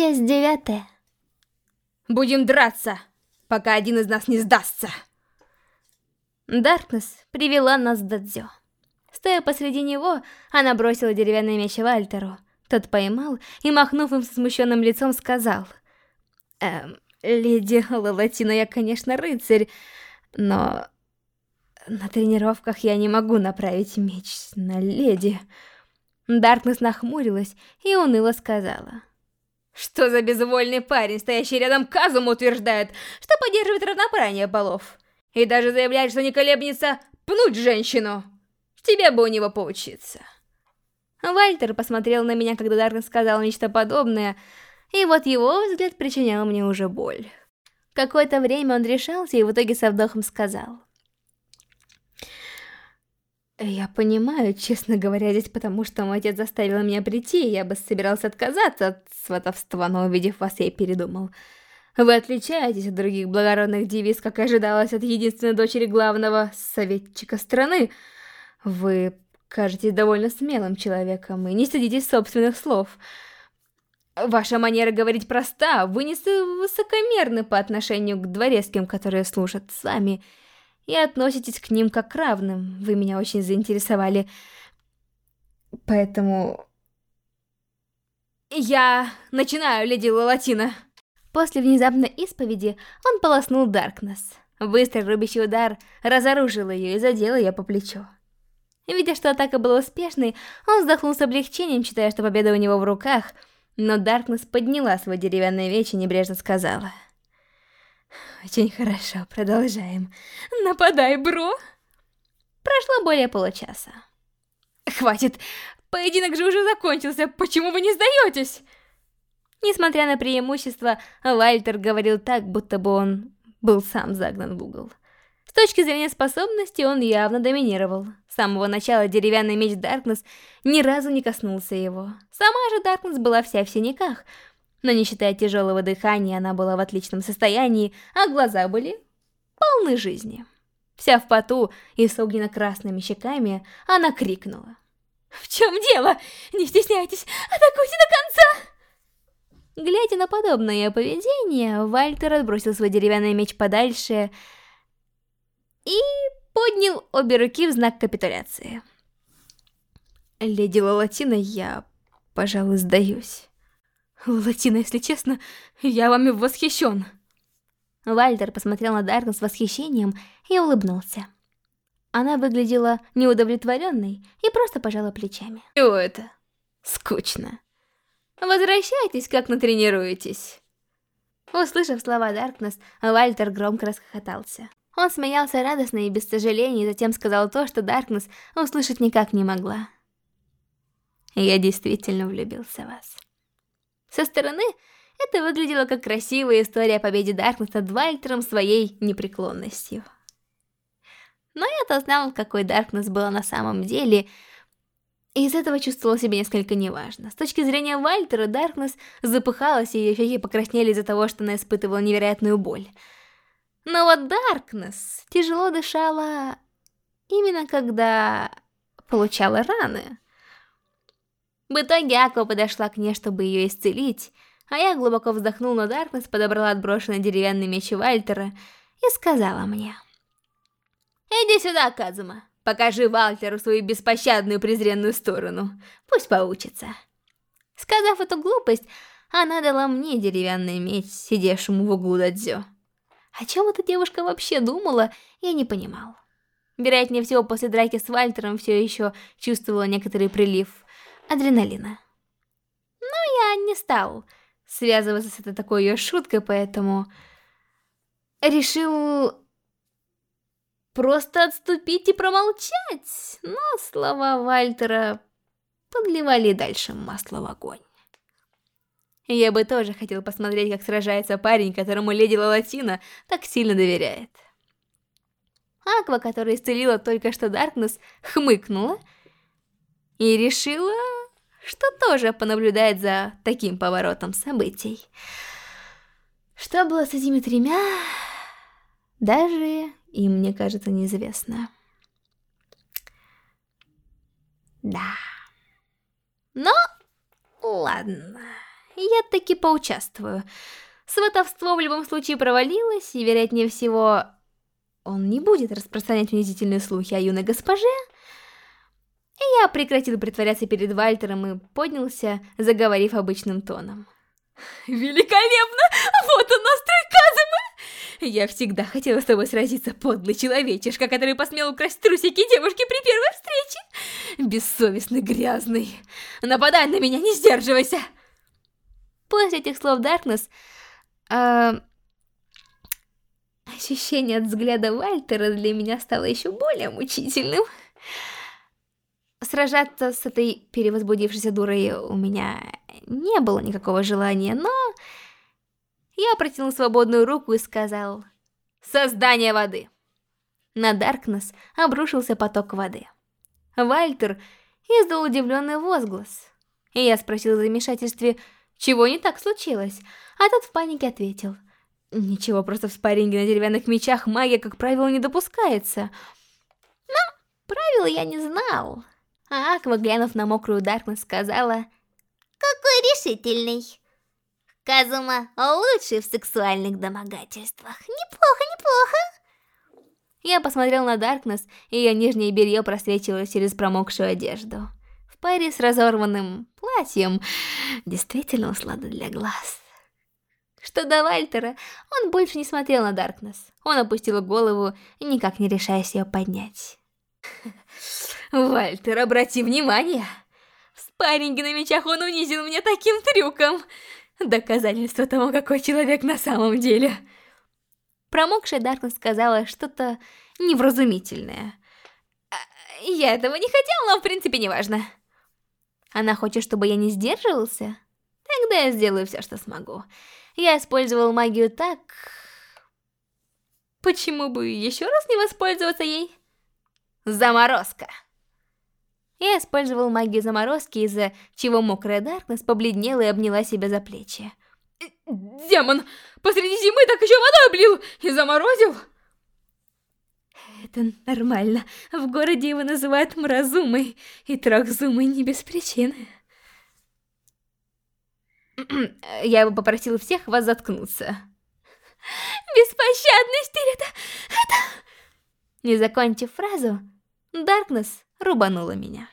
Часть девятая. Будем драться, пока один из нас не сдастся. Даркнесс привела нас в дадзё. Стоя посреди него, она бросила деревянный меч Вальтеру. Тот поймал и, махнув им со смущенным лицом, сказал... «Эм, леди Лалатина, я, конечно, рыцарь, но... На тренировках я не могу направить меч на леди. Даркнесс нахмурилась и уныло сказала... Что за безвольный парень, стоящий рядом Казума, утверждает, что поддерживает равноправие полов? И даже заявляет, что не колеблется пнуть женщину. Тебе бы у него поучиться. Вальтер посмотрел на меня, когда Даркнесс сказал нечто подобное, и вот его взгляд причинял мне уже боль. Какое-то время он решался и в итоге со вдохом сказал. Я понимаю, честно говоря, здесь потому, что мой отец заставил меня прийти, я бы собирался отказаться от сватовства, но увидев вас, я передумал. Вы отличаетесь от других благородных девиз, как ожидалось от единственной дочери главного советчика страны. Вы кажетесь довольно смелым человеком и не стыдитесь собственных слов. Ваша манера говорить проста, вы не высокомерны по отношению к дворецким, которые служат с вами, и относитесь к ним как к равным. Вы меня очень заинтересовали. Поэтому... Я начинаю, леди Лалатина. После внезапной исповеди он полоснул Даркнесс. Быстрый рубящий удар разоружил ее и задел ее по плечу. Видя, что атака была успешной, он вздохнул с облегчением, считая, что победа у него в руках, но Даркнесс подняла свой деревянный меч и небрежно сказала... Очень хорошо, продолжаем. Нападай, бро. Прошло более получаса. Хватит, поединок же уже закончился, почему вы не сдаетесь? Несмотря на преимущество, Вальтер говорил так, будто бы он был сам загнан в угол. С точки зрения способностей он явно доминировал. С самого начала деревянный меч Даркнесс ни разу не коснулся его. Сама же Даркнесс была вся в синяках, но не считая тяжелого дыхания, она была в отличном состоянии, а глаза были полны жизни. Вся в поту и с огненно-красными щеками, она крикнула. «В чем дело? Не стесняйтесь, атакуйте до конца!» Глядя на подобное поведение, Вальтер отбросил свой деревянный меч подальше и поднял обе руки в знак капитуляции. «Леди Лалатина, я, пожалуй, сдаюсь». Латина, если честно, я вами восхищен. Вальтер посмотрел на Даркнесс с восхищением и улыбнулся. Она выглядела неудовлетворенной и просто пожала плечами. Что это? Скучно. Возвращайтесь, как натренируетесь. Услышав слова Даркнесс, Вальтер громко расхохотался. Он смеялся радостно и без сожаления, и затем сказал то, что Даркнесс услышать никак не могла. «Я действительно влюбился в вас». Со стороны это выглядело как красивая история о победе Даркнесса над Вальтером своей непреклонностью. Но я-то знал, какой Даркнесс была на самом деле, и из этого чувствовал себя несколько неважно. С точки зрения Вальтера, Даркнесс запыхалась, и ее щеки покраснели из-за того, что она испытывала невероятную боль. Но вот Даркнесс тяжело дышала именно когда получала раны. В итоге Аква подошла к ней, чтобы ее исцелить, а я глубоко вздохнул на Даркнесс, подобрала отброшенный деревянный меч Вальтера и сказала мне. «Иди сюда, Казума, покажи Вальтеру свою беспощадную презренную сторону, пусть поучится». Сказав эту глупость, она дала мне деревянный меч, сидевшему в углу дадзё. О чем эта девушка вообще думала, я не понимал. Вероятнее всего, после драки с Вальтером все еще чувствовала некоторый прилив адреналина. Но я не стал связываться с этой такой ее шуткой, поэтому решил просто отступить и промолчать. Но слова Вальтера подливали дальше масло в огонь. Я бы тоже хотел посмотреть, как сражается парень, которому леди Лалатина так сильно доверяет. Аква, которая исцелила только что Даркнесс, хмыкнула и решила что тоже понаблюдает за таким поворотом событий. Что было с этими тремя, даже им, мне кажется, неизвестно. Да. Но, ладно. я таки поучаствую. Сватовство в любом случае провалилось, и, вероятнее всего, он не будет распространять унизительные слухи о юной госпоже. Я прекратил притворяться перед Вальтером и поднялся, заговорив обычным тоном. Великолепно! Вот он настрой Казумы! Я всегда хотела с тобой сразиться, подлый человечишка, который посмел украсть трусики девушки при первой встрече. Бессовестный, грязный. Нападай на меня, не сдерживайся! После этих слов Даркнесс... Э, ощущение от взгляда Вальтера для меня стало еще более мучительным. Сражаться с этой перевозбудившейся дурой у меня не было никакого желания, но... Я протянул свободную руку и сказал «Создание воды!» На Даркнесс обрушился поток воды. Вальтер издал удивленный возглас. И я спросил в замешательстве, чего не так случилось, а тот в панике ответил. Ничего, просто в спарринге на деревянных мечах магия, как правило, не допускается. Но правила я не знал. А Аква, глянув на мокрую Даркнесс, сказала... Какой решительный. Казума лучший в сексуальных домогательствах. Неплохо, неплохо. Я посмотрел на Даркнесс, и ее нижнее белье просвечивало через промокшую одежду. В паре с разорванным платьем действительно услада для глаз. Что до Вальтера, он больше не смотрел на Даркнесс. Он опустил голову, никак не решаясь ее поднять. Вальтер, обрати внимание. В спарринге на мечах он унизил меня таким трюком. Доказательство того, какой человек на самом деле. Промокшая Даркнесс сказала что-то невразумительное. А, я этого не хотела, но в принципе не важно. Она хочет, чтобы я не сдерживался? Тогда я сделаю все, что смогу. Я использовал магию так... Почему бы еще раз не воспользоваться ей? Заморозка. Я использовал магию заморозки, из-за чего мокрая Даркнесс побледнела и обняла себя за плечи. Демон! Посреди зимы так еще водой облил и заморозил! Это нормально. В городе его называют Мразумой, и Трахзумой не без причины. Я бы попросила всех вас заткнуться. Беспощадный стиль, это... это... Не закончив фразу, Даркнесс рубанула меня.